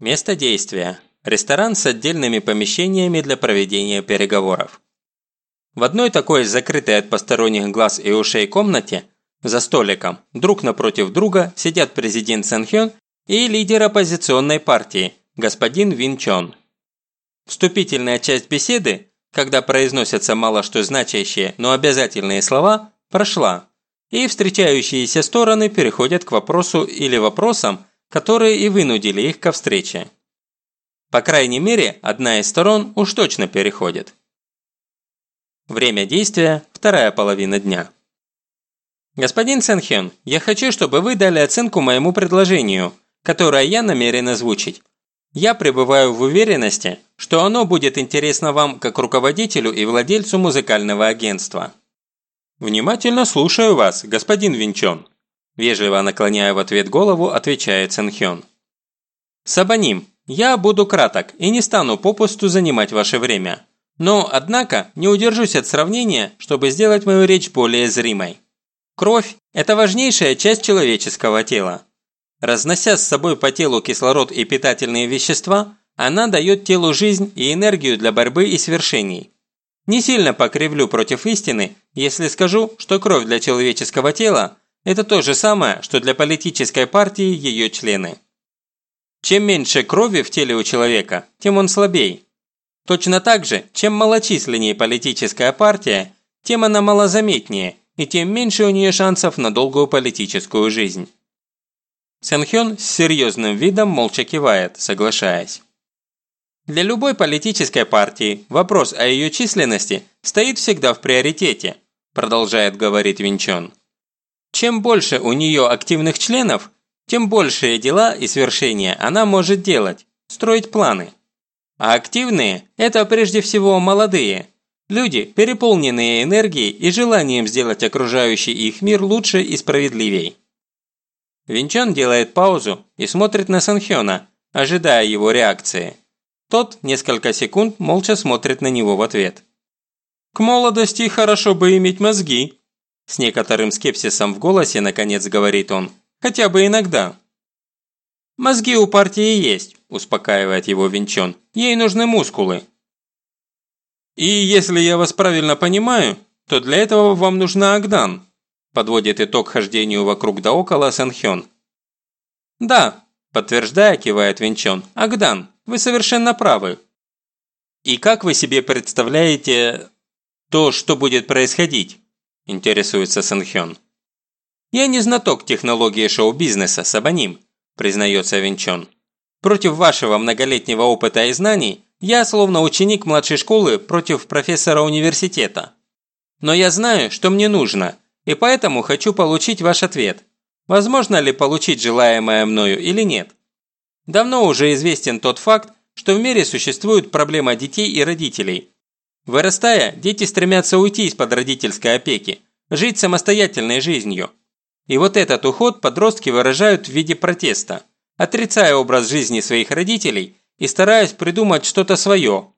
Место действия. Ресторан с отдельными помещениями для проведения переговоров. В одной такой закрытой от посторонних глаз и ушей комнате, за столиком, друг напротив друга, сидят президент Сэнхён и лидер оппозиционной партии, господин Вин Чон. Вступительная часть беседы, когда произносятся мало что значащие, но обязательные слова, прошла, и встречающиеся стороны переходят к вопросу или вопросам, которые и вынудили их ко встрече. По крайней мере, одна из сторон уж точно переходит. Время действия – вторая половина дня. Господин Сэнхён, я хочу, чтобы вы дали оценку моему предложению, которое я намерен озвучить. Я пребываю в уверенности, что оно будет интересно вам как руководителю и владельцу музыкального агентства. Внимательно слушаю вас, господин Винчон. Вежливо наклоняя в ответ голову, отвечает Сэнхён. Сабаним, я буду краток и не стану попусту занимать ваше время. Но, однако, не удержусь от сравнения, чтобы сделать мою речь более зримой. Кровь – это важнейшая часть человеческого тела. Разнося с собой по телу кислород и питательные вещества, она дает телу жизнь и энергию для борьбы и свершений. Не сильно покривлю против истины, если скажу, что кровь для человеческого тела – это то же самое, что для политической партии ее члены. Чем меньше крови в теле у человека, тем он слабей. Точно так же, чем малочисленнее политическая партия, тем она малозаметнее, и тем меньше у нее шансов на долгую политическую жизнь. Сэнхён с серьезным видом молча кивает, соглашаясь. Для любой политической партии вопрос о ее численности стоит всегда в приоритете, продолжает говорить Винчон. Чем больше у нее активных членов, тем большие дела и свершения она может делать, строить планы. А активные – это прежде всего молодые. Люди, переполненные энергией и желанием сделать окружающий их мир лучше и справедливей. Винчон делает паузу и смотрит на Санхёна, ожидая его реакции. Тот несколько секунд молча смотрит на него в ответ. «К молодости хорошо бы иметь мозги», с некоторым скепсисом в голосе наконец говорит он. «Хотя бы иногда». «Мозги у партии есть», – успокаивает его Винчон. «Ей нужны мускулы». «И если я вас правильно понимаю, то для этого вам нужна Агдан», – подводит итог хождению вокруг да около Сэнхён. «Да», – подтверждая, кивает Винчон. «Агдан, вы совершенно правы». «И как вы себе представляете то, что будет происходить?» – интересуется Сэнхён. «Я не знаток технологии шоу-бизнеса, Сабаним», признается Винчон. «Против вашего многолетнего опыта и знаний я словно ученик младшей школы против профессора университета. Но я знаю, что мне нужно, и поэтому хочу получить ваш ответ. Возможно ли получить желаемое мною или нет? Давно уже известен тот факт, что в мире существует проблема детей и родителей. Вырастая, дети стремятся уйти из-под родительской опеки, жить самостоятельной жизнью. И вот этот уход подростки выражают в виде протеста, отрицая образ жизни своих родителей и стараясь придумать что-то свое.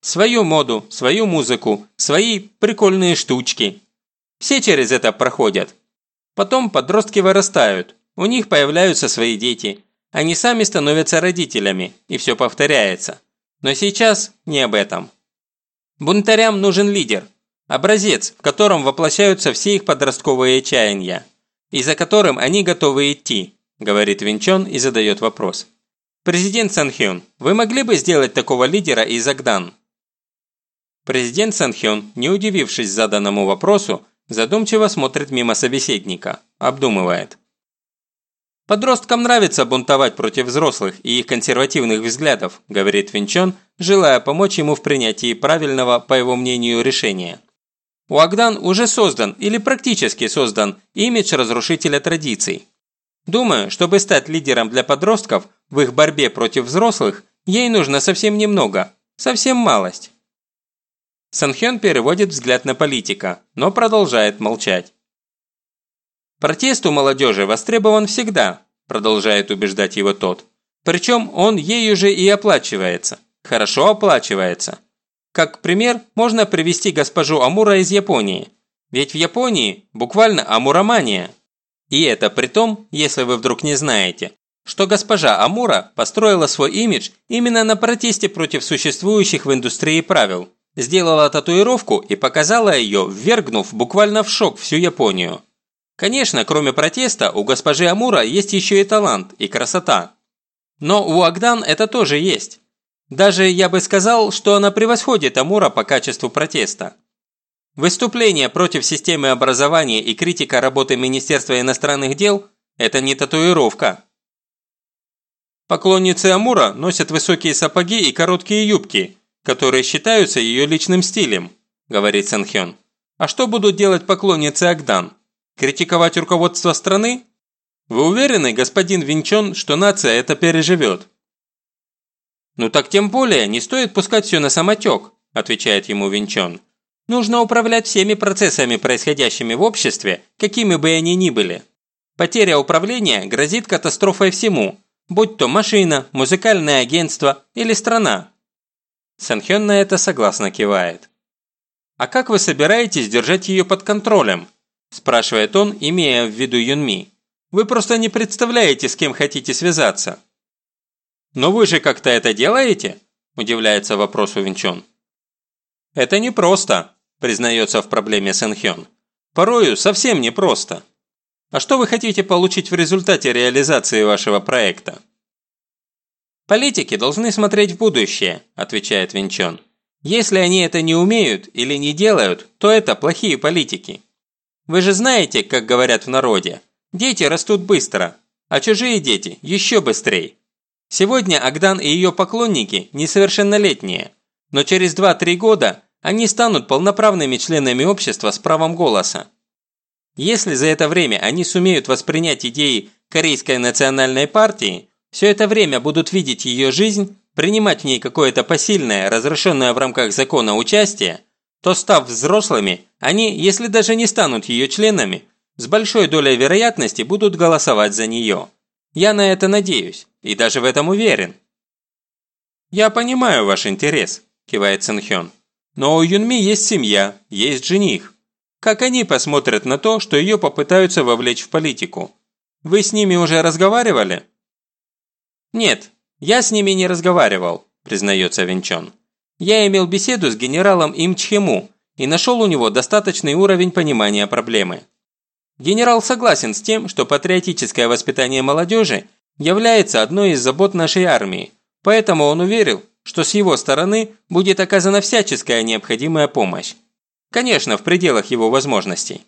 Свою моду, свою музыку, свои прикольные штучки. Все через это проходят. Потом подростки вырастают, у них появляются свои дети. Они сами становятся родителями, и все повторяется. Но сейчас не об этом. Бунтарям нужен лидер, образец, в котором воплощаются все их подростковые чаяния и за которым они готовы идти», – говорит Винчон и задает вопрос. «Президент Санхён, вы могли бы сделать такого лидера из Агдан?» Президент Санхён, не удивившись заданному вопросу, задумчиво смотрит мимо собеседника, обдумывает. «Подросткам нравится бунтовать против взрослых и их консервативных взглядов», говорит Винчон, желая помочь ему в принятии правильного, по его мнению, решения. У Агдан уже создан или практически создан имидж разрушителя традиций. Думаю, чтобы стать лидером для подростков в их борьбе против взрослых, ей нужно совсем немного, совсем малость. Санхён переводит взгляд на политика, но продолжает молчать. «Протест у молодежи востребован всегда», продолжает убеждать его тот. Причем он ею же и оплачивается. Хорошо оплачивается. Как пример можно привести госпожу Амура из Японии. Ведь в Японии буквально амуромания. И это при том, если вы вдруг не знаете, что госпожа Амура построила свой имидж именно на протесте против существующих в индустрии правил. Сделала татуировку и показала ее, ввергнув буквально в шок всю Японию. Конечно, кроме протеста, у госпожи Амура есть еще и талант, и красота. Но у Агдан это тоже есть. Даже я бы сказал, что она превосходит Амура по качеству протеста. Выступление против системы образования и критика работы Министерства иностранных дел – это не татуировка. Поклонницы Амура носят высокие сапоги и короткие юбки, которые считаются ее личным стилем, говорит Санхён. А что будут делать поклонницы Агдан? Критиковать руководство страны? Вы уверены, господин Винчон, что нация это переживет? Ну так тем более, не стоит пускать все на самотек, отвечает ему Винчон. Нужно управлять всеми процессами, происходящими в обществе, какими бы они ни были. Потеря управления грозит катастрофой всему, будь то машина, музыкальное агентство или страна. Санхён на это согласно кивает. «А как вы собираетесь держать ее под контролем?» – спрашивает он, имея в виду Юнми. «Вы просто не представляете, с кем хотите связаться». «Но вы же как-то это делаете?» – удивляется вопросу Винчон. «Это непросто», – признается в проблеме Сэнхён. «Порою совсем непросто. А что вы хотите получить в результате реализации вашего проекта?» «Политики должны смотреть в будущее», – отвечает Винчон. «Если они это не умеют или не делают, то это плохие политики. Вы же знаете, как говорят в народе, дети растут быстро, а чужие дети еще быстрее. Сегодня Агдан и ее поклонники несовершеннолетние, но через 2-3 года они станут полноправными членами общества с правом голоса. Если за это время они сумеют воспринять идеи Корейской национальной партии, все это время будут видеть ее жизнь, принимать в ней какое-то посильное, разрешенное в рамках закона участие, то став взрослыми, они, если даже не станут ее членами, с большой долей вероятности будут голосовать за нее. Я на это надеюсь, и даже в этом уверен. «Я понимаю ваш интерес», – кивает Сэнхён. «Но у Юнми есть семья, есть жених. Как они посмотрят на то, что ее попытаются вовлечь в политику? Вы с ними уже разговаривали?» «Нет, я с ними не разговаривал», – признается Винчон. «Я имел беседу с генералом Имчхему и нашел у него достаточный уровень понимания проблемы. Генерал согласен с тем, что патриотическое воспитание молодежи является одной из забот нашей армии, поэтому он уверил, что с его стороны будет оказана всяческая необходимая помощь. Конечно, в пределах его возможностей.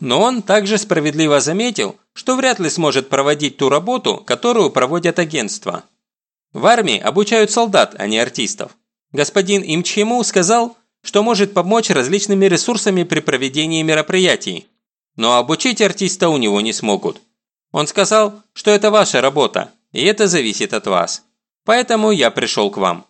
Но он также справедливо заметил, что вряд ли сможет проводить ту работу, которую проводят агентства. В армии обучают солдат, а не артистов. Господин Имчхему сказал, что может помочь различными ресурсами при проведении мероприятий, но обучить артиста у него не смогут. Он сказал, что это ваша работа, и это зависит от вас. Поэтому я пришел к вам.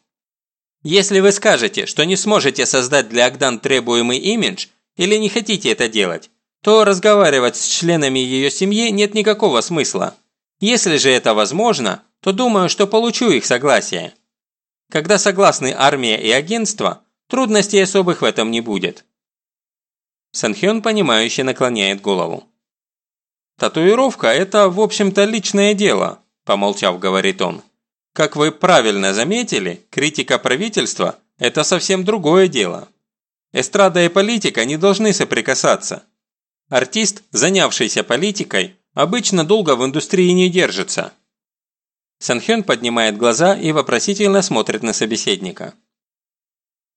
Если вы скажете, что не сможете создать для Агдан требуемый имидж, или не хотите это делать, то разговаривать с членами ее семьи нет никакого смысла. Если же это возможно, то думаю, что получу их согласие. Когда согласны армия и агентство, трудностей особых в этом не будет. Санхён понимающе наклоняет голову. «Татуировка – это, в общем-то, личное дело», – помолчав, говорит он. «Как вы правильно заметили, критика правительства – это совсем другое дело. Эстрада и политика не должны соприкасаться. Артист, занявшийся политикой, обычно долго в индустрии не держится». Санхён поднимает глаза и вопросительно смотрит на собеседника.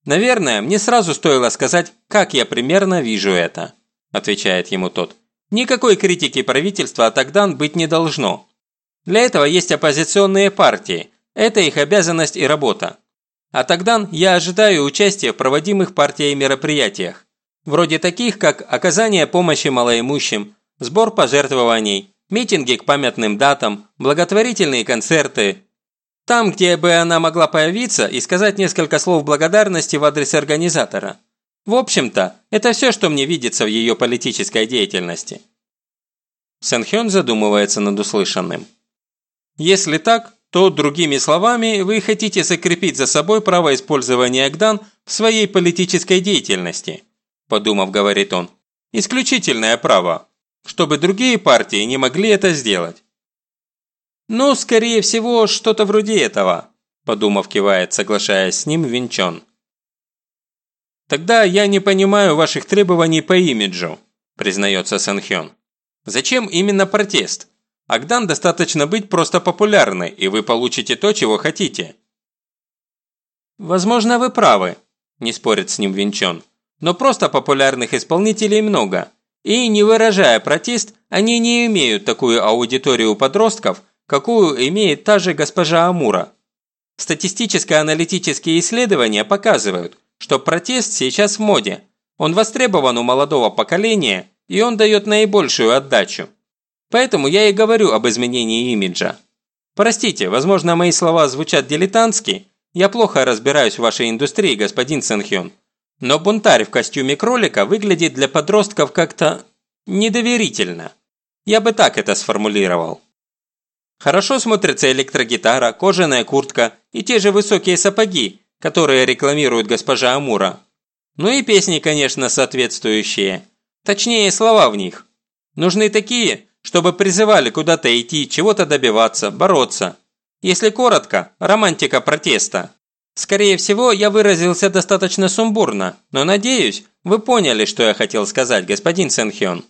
«Наверное, мне сразу стоило сказать, как я примерно вижу это», – отвечает ему тот. «Никакой критики правительства от быть не должно. Для этого есть оппозиционные партии, это их обязанность и работа. От Агдан я ожидаю участия в проводимых партией мероприятиях, вроде таких, как оказание помощи малоимущим, сбор пожертвований, митинги к памятным датам, благотворительные концерты, там, где бы она могла появиться и сказать несколько слов благодарности в адрес организатора. В общем-то, это все, что мне видится в ее политической деятельности. Сэнхён задумывается над услышанным. Если так, то, другими словами, вы хотите закрепить за собой право использования Агдан в своей политической деятельности, подумав, говорит он. Исключительное право, чтобы другие партии не могли это сделать. «Ну, скорее всего, что-то вроде этого», – подумав, кивает, соглашаясь с ним, Винчон. «Тогда я не понимаю ваших требований по имиджу», – признается Санхён. «Зачем именно протест? Агдан достаточно быть просто популярной, и вы получите то, чего хотите». «Возможно, вы правы», – не спорит с ним Винчон. «Но просто популярных исполнителей много, и, не выражая протест, они не имеют такую аудиторию подростков, какую имеет та же госпожа Амура. Статистическо-аналитические исследования показывают, что протест сейчас в моде. Он востребован у молодого поколения, и он дает наибольшую отдачу. Поэтому я и говорю об изменении имиджа. Простите, возможно, мои слова звучат дилетантски, я плохо разбираюсь в вашей индустрии, господин Сэнхён. Но бунтарь в костюме кролика выглядит для подростков как-то недоверительно. Я бы так это сформулировал. Хорошо смотрится электрогитара, кожаная куртка и те же высокие сапоги, которые рекламирует госпожа Амура. Ну и песни, конечно, соответствующие. Точнее, слова в них. Нужны такие, чтобы призывали куда-то идти, чего-то добиваться, бороться. Если коротко, романтика протеста. Скорее всего, я выразился достаточно сумбурно, но надеюсь, вы поняли, что я хотел сказать, господин Сэнхён.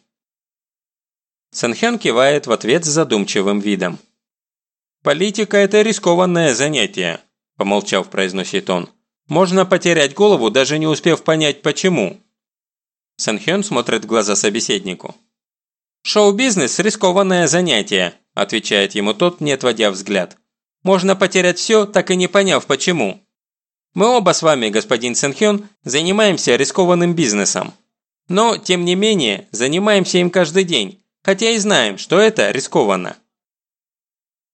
Сэнхён кивает в ответ с задумчивым видом. «Политика – это рискованное занятие», – помолчав, произносит он. «Можно потерять голову, даже не успев понять, почему». Санхён смотрит в глаза собеседнику. «Шоу-бизнес – рискованное занятие», – отвечает ему тот, не отводя взгляд. «Можно потерять все, так и не поняв, почему. Мы оба с вами, господин Сэнхён, занимаемся рискованным бизнесом. Но, тем не менее, занимаемся им каждый день, хотя и знаем, что это рискованно.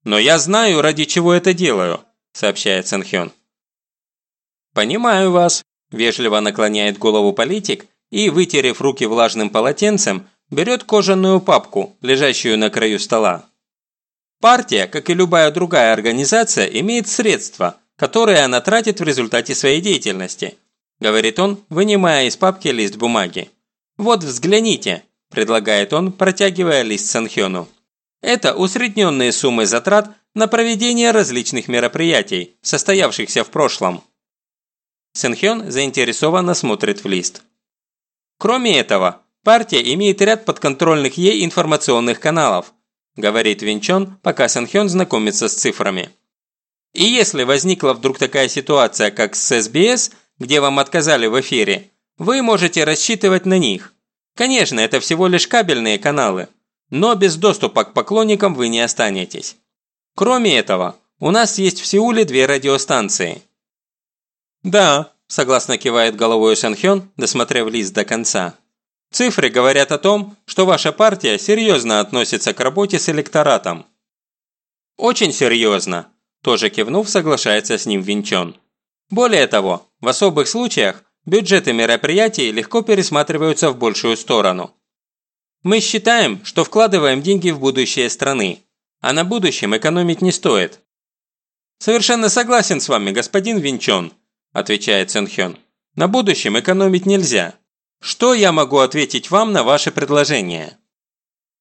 «Но я знаю, ради чего это делаю», – сообщает Сэнхён. «Понимаю вас», – вежливо наклоняет голову политик и, вытерев руки влажным полотенцем, берет кожаную папку, лежащую на краю стола. Партия, как и любая другая организация, имеет средства, которые она тратит в результате своей деятельности, говорит он, вынимая из папки лист бумаги. «Вот взгляните», – предлагает он, протягивая лист Санхёну. Это усредненные суммы затрат на проведение различных мероприятий, состоявшихся в прошлом. Сэнхён заинтересованно смотрит в лист. Кроме этого, партия имеет ряд подконтрольных ей информационных каналов, говорит Винчон, пока Сэнхён знакомится с цифрами. И если возникла вдруг такая ситуация, как с СБС, где вам отказали в эфире, вы можете рассчитывать на них. Конечно, это всего лишь кабельные каналы, но без доступа к поклонникам вы не останетесь. Кроме этого, у нас есть в Сеуле две радиостанции. Да, согласно кивает головой Шанхён, досмотрев лист до конца. Цифры говорят о том, что ваша партия серьезно относится к работе с электоратом. Очень серьезно, тоже кивнув, соглашается с ним Винчон. Более того, в особых случаях бюджеты мероприятий легко пересматриваются в большую сторону. Мы считаем, что вкладываем деньги в будущее страны, а на будущем экономить не стоит. Совершенно согласен с вами, господин Винчон, отвечает Сэнхён. На будущем экономить нельзя. Что я могу ответить вам на ваше предложение?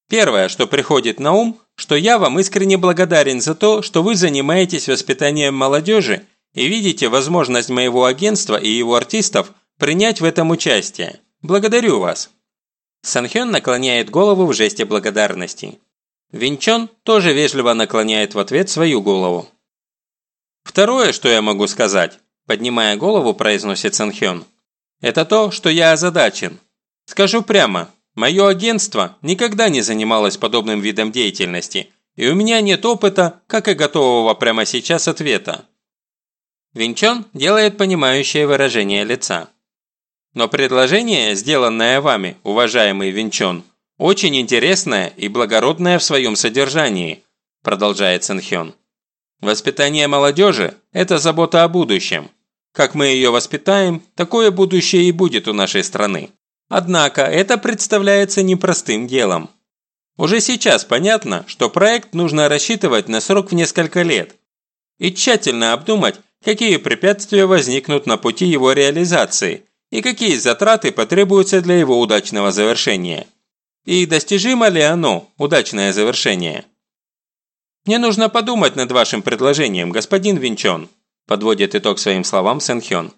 Первое, что приходит на ум, что я вам искренне благодарен за то, что вы занимаетесь воспитанием молодежи и видите возможность моего агентства и его артистов принять в этом участие. Благодарю вас. Санхён наклоняет голову в жесте благодарности. Винчон тоже вежливо наклоняет в ответ свою голову. «Второе, что я могу сказать», – поднимая голову, произносит Санхён, – «это то, что я озадачен. Скажу прямо, мое агентство никогда не занималось подобным видом деятельности, и у меня нет опыта, как и готового прямо сейчас ответа». Винчон делает понимающее выражение лица. Но предложение, сделанное вами, уважаемый Винчон, очень интересное и благородное в своем содержании, продолжает Сэнхён. Воспитание молодежи – это забота о будущем. Как мы ее воспитаем, такое будущее и будет у нашей страны. Однако это представляется непростым делом. Уже сейчас понятно, что проект нужно рассчитывать на срок в несколько лет и тщательно обдумать, какие препятствия возникнут на пути его реализации – и какие затраты потребуются для его удачного завершения. И достижимо ли оно, удачное завершение? «Мне нужно подумать над вашим предложением, господин Винчон», подводит итог своим словам Сэн Хён.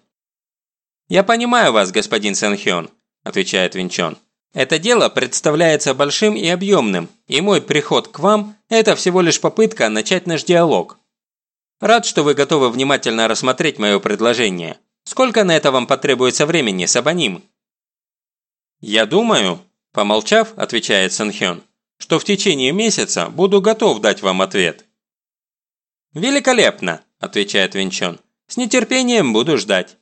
«Я понимаю вас, господин Сэн Хён», отвечает Винчон. «Это дело представляется большим и объемным, и мой приход к вам – это всего лишь попытка начать наш диалог. Рад, что вы готовы внимательно рассмотреть мое предложение. Сколько на это вам потребуется времени, Сабаним?» «Я думаю», – помолчав, отвечает Сэн Хён, что в течение месяца буду готов дать вам ответ». «Великолепно», – отвечает Винчон. «С нетерпением буду ждать».